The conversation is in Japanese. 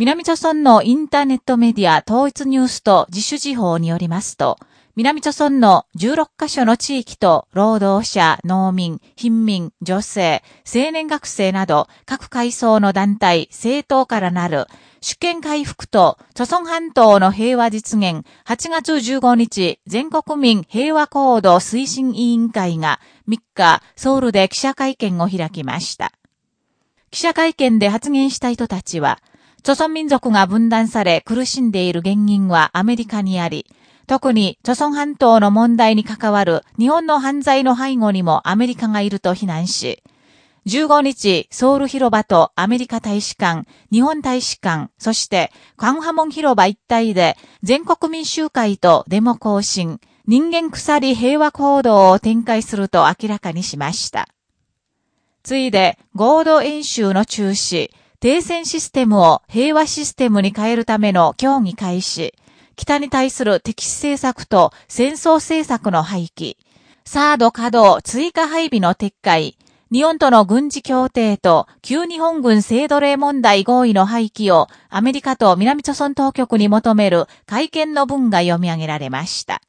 南朝村のインターネットメディア統一ニュースと自主事報によりますと、南朝村の16カ所の地域と労働者、農民、貧民、女性、青年学生など各階層の団体、政党からなる主権回復と、朝鮮半島の平和実現8月15日全国民平和行動推進委員会が3日ソウルで記者会見を開きました。記者会見で発言した人たちは、朝鮮民族が分断され苦しんでいる原因はアメリカにあり、特に、朝鮮半島の問題に関わる日本の犯罪の背後にもアメリカがいると非難し、15日、ソウル広場とアメリカ大使館、日本大使館、そして、カンハモン広場一帯で、全国民集会とデモ行進、人間鎖平和行動を展開すると明らかにしました。ついで、合同演習の中止、停戦システムを平和システムに変えるための協議開始、北に対する敵視政策と戦争政策の廃棄、サード稼働追加配備の撤回、日本との軍事協定と旧日本軍制度令問題合意の廃棄をアメリカと南朝鮮当局に求める会見の文が読み上げられました。